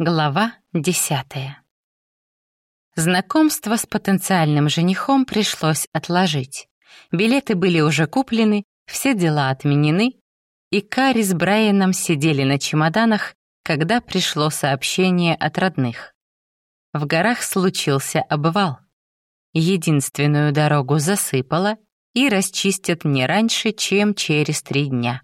Глава десятая. Знакомство с потенциальным женихом пришлось отложить. Билеты были уже куплены, все дела отменены, и Кари с Брайаном сидели на чемоданах, когда пришло сообщение от родных. В горах случился обвал. Единственную дорогу засыпало и расчистят не раньше, чем через три дня.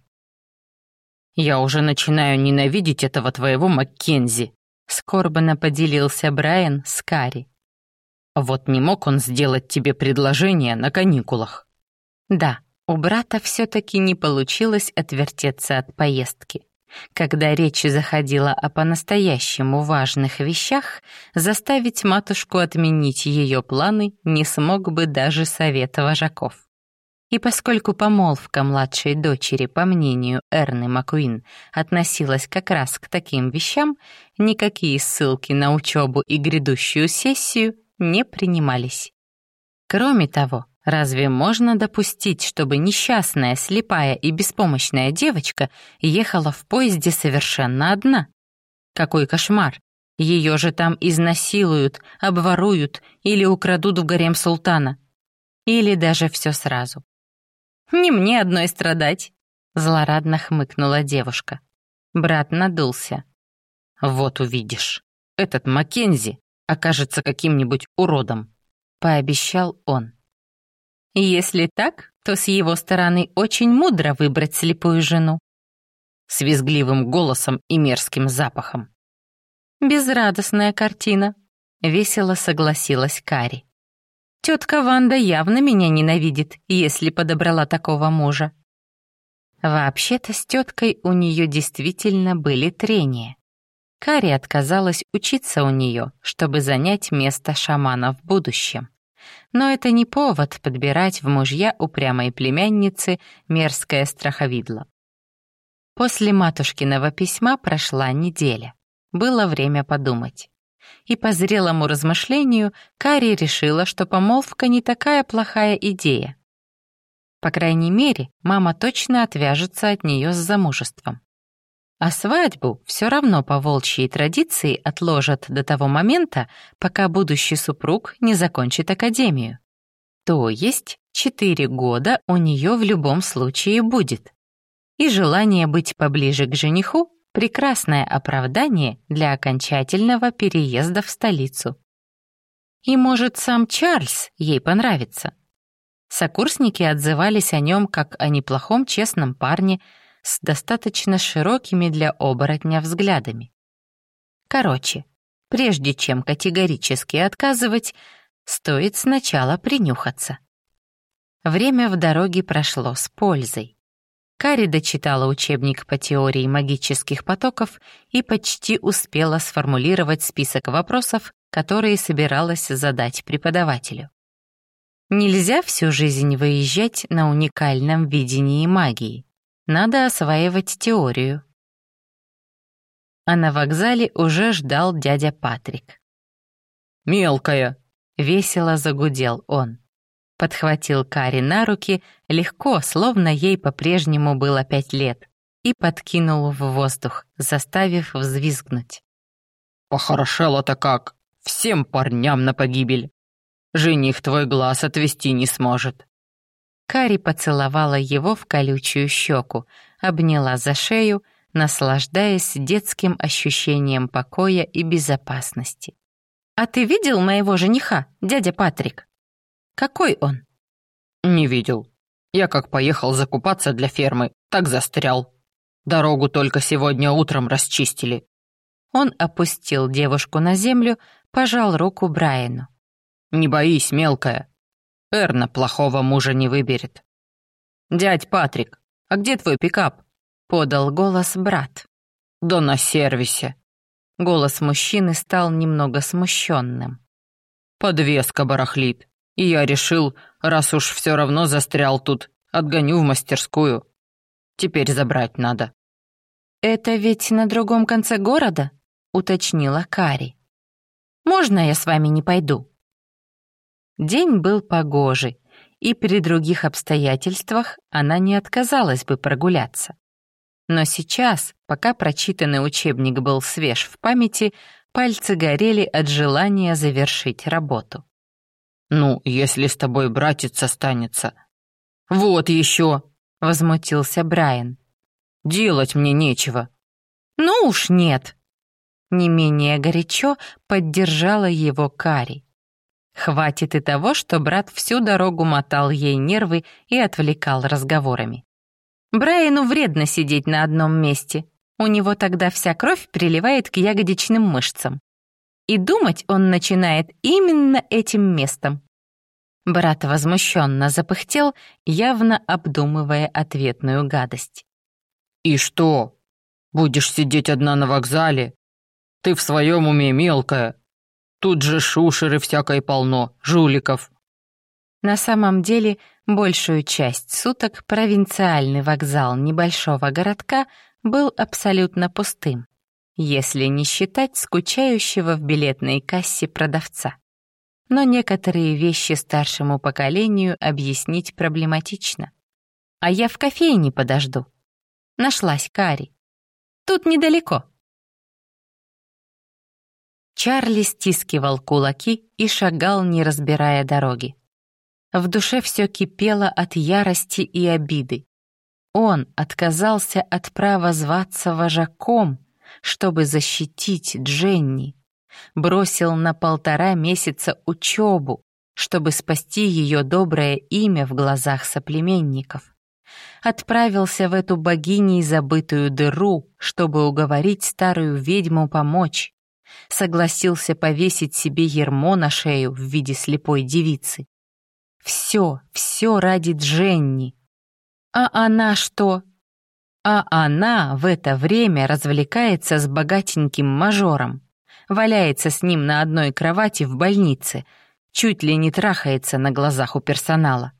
«Я уже начинаю ненавидеть этого твоего Маккензи», Скорбно поделился Брайан с Кари. «Вот не мог он сделать тебе предложение на каникулах?» Да, у брата все-таки не получилось отвертеться от поездки. Когда речь заходила о по-настоящему важных вещах, заставить матушку отменить ее планы не смог бы даже совет вожаков. И поскольку помолвка младшей дочери, по мнению Эрны Макуин, относилась как раз к таким вещам, никакие ссылки на учебу и грядущую сессию не принимались. Кроме того, разве можно допустить, чтобы несчастная, слепая и беспомощная девочка ехала в поезде совершенно одна? Какой кошмар! Ее же там изнасилуют, обворуют или украдут в гарем султана. Или даже все сразу. Не мне одной страдать», — злорадно хмыкнула девушка. Брат надулся. «Вот увидишь, этот Маккензи окажется каким-нибудь уродом», — пообещал он. «Если так, то с его стороны очень мудро выбрать слепую жену». С визгливым голосом и мерзким запахом. «Безрадостная картина», — весело согласилась Кари. Тетка Ванда явно меня ненавидит, если подобрала такого мужа. Вообще-то с теткой у нее действительно были трения. Кари отказалась учиться у нее, чтобы занять место шамана в будущем. Но это не повод подбирать в мужья упрямой племянницы мерзкое страховидло. После матушкиного письма прошла неделя. Было время подумать и по зрелому размышлению Кари решила, что помолвка не такая плохая идея. По крайней мере, мама точно отвяжется от нее с замужеством. А свадьбу все равно по волчьей традиции отложат до того момента, пока будущий супруг не закончит академию. То есть четыре года у нее в любом случае будет. И желание быть поближе к жениху прекрасное оправдание для окончательного переезда в столицу. И, может, сам Чарльз ей понравится. Сокурсники отзывались о нем как о неплохом честном парне с достаточно широкими для оборотня взглядами. Короче, прежде чем категорически отказывать, стоит сначала принюхаться. Время в дороге прошло с пользой. Кари дочитала учебник по теории магических потоков и почти успела сформулировать список вопросов, которые собиралась задать преподавателю. Нельзя всю жизнь выезжать на уникальном видении магии. Надо осваивать теорию. А на вокзале уже ждал дядя Патрик. «Мелкая!» — весело загудел он подхватил Кари на руки, легко, словно ей по-прежнему было пять лет, и подкинул в воздух, заставив взвизгнуть. «Похорошело-то как! Всем парням на погибель! Жених твой глаз отвести не сможет!» Кари поцеловала его в колючую щеку, обняла за шею, наслаждаясь детским ощущением покоя и безопасности. «А ты видел моего жениха, дядя Патрик?» Какой он?» «Не видел. Я как поехал закупаться для фермы, так застрял. Дорогу только сегодня утром расчистили». Он опустил девушку на землю, пожал руку Брайану. «Не боись, мелкая. Эрна плохого мужа не выберет». «Дядь Патрик, а где твой пикап?» — подал голос брат. «Да на сервисе». Голос мужчины стал немного смущенным. «Подвеска барахлит. И я решил, раз уж все равно застрял тут, отгоню в мастерскую. Теперь забрать надо». «Это ведь на другом конце города?» — уточнила Кари. «Можно я с вами не пойду?» День был погожий, и при других обстоятельствах она не отказалась бы прогуляться. Но сейчас, пока прочитанный учебник был свеж в памяти, пальцы горели от желания завершить работу. «Ну, если с тобой братец останется...» «Вот еще!» — возмутился Брайан. «Делать мне нечего». «Ну уж нет!» Не менее горячо поддержала его Кари. Хватит и того, что брат всю дорогу мотал ей нервы и отвлекал разговорами. Брайану вредно сидеть на одном месте. У него тогда вся кровь приливает к ягодичным мышцам. И думать он начинает именно этим местом. Брат возмущенно запыхтел, явно обдумывая ответную гадость. «И что? Будешь сидеть одна на вокзале? Ты в своем уме мелкая. Тут же шушеры всякой полно, жуликов». На самом деле, большую часть суток провинциальный вокзал небольшого городка был абсолютно пустым, если не считать скучающего в билетной кассе продавца. Но некоторые вещи старшему поколению объяснить проблематично. А я в кофейне подожду. Нашлась Кари. Тут недалеко. Чарли стискивал кулаки и шагал, не разбирая дороги. В душе все кипело от ярости и обиды. Он отказался от права зваться вожаком, чтобы защитить Дженни. Бросил на полтора месяца учебу, чтобы спасти ее доброе имя в глазах соплеменников. Отправился в эту богиней забытую дыру, чтобы уговорить старую ведьму помочь согласился повесить себе ермо на шею в виде слепой девицы. Все, все ради Дженни. А она что? А она в это время развлекается с богатеньким мажором, валяется с ним на одной кровати в больнице, чуть ли не трахается на глазах у персонала.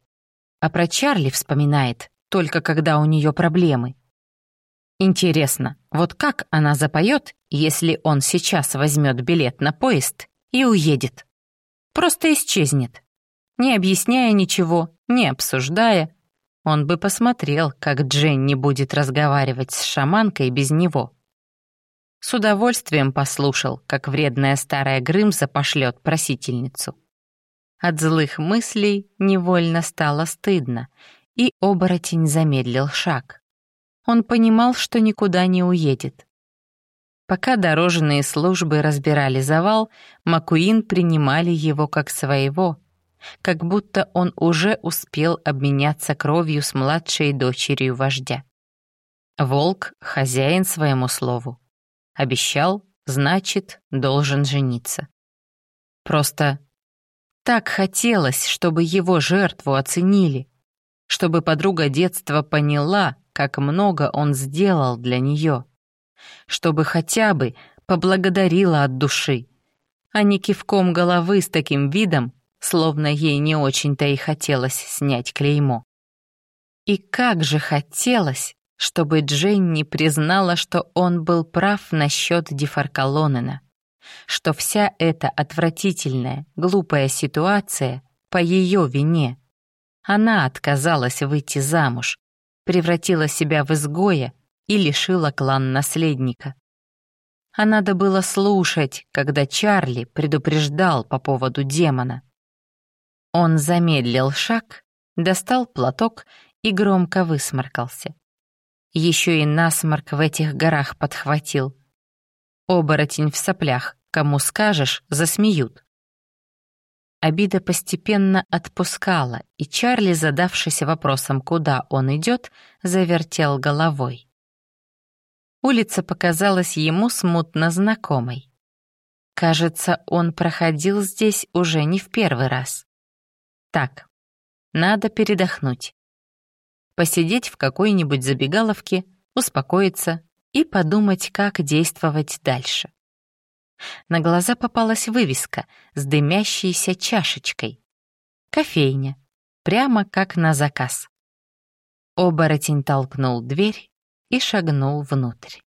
А про Чарли вспоминает только когда у нее проблемы. Интересно, вот как она запоет, если он сейчас возьмет билет на поезд и уедет? Просто исчезнет. Не объясняя ничего, не обсуждая, он бы посмотрел, как Дженни будет разговаривать с шаманкой без него. С удовольствием послушал, как вредная старая Грымза пошлет просительницу. От злых мыслей невольно стало стыдно, и оборотень замедлил шаг. Он понимал, что никуда не уедет. Пока дорожные службы разбирали завал, Макуин принимали его как своего, как будто он уже успел обменяться кровью с младшей дочерью вождя. Волк — хозяин своему слову. Обещал, значит, должен жениться. Просто так хотелось, чтобы его жертву оценили, чтобы подруга детства поняла, как много он сделал для нее, чтобы хотя бы поблагодарила от души, а не кивком головы с таким видом, словно ей не очень-то и хотелось снять клеймо. И как же хотелось, чтобы Дженни признала, что он был прав насчет Дефаркалонена, что вся эта отвратительная, глупая ситуация по ее вине. Она отказалась выйти замуж, превратила себя в изгоя и лишила клан наследника. А надо было слушать, когда Чарли предупреждал по поводу демона. Он замедлил шаг, достал платок и громко высморкался. Еще и насморк в этих горах подхватил. Оборотень в соплях, кому скажешь, засмеют. Обида постепенно отпускала, и Чарли, задавшись вопросом, куда он идет, завертел головой. Улица показалась ему смутно знакомой. Кажется, он проходил здесь уже не в первый раз. Так, надо передохнуть. Посидеть в какой-нибудь забегаловке, успокоиться и подумать, как действовать дальше. На глаза попалась вывеска с дымящейся чашечкой. Кофейня. Прямо как на заказ. Оборотень толкнул дверь и шагнул внутрь.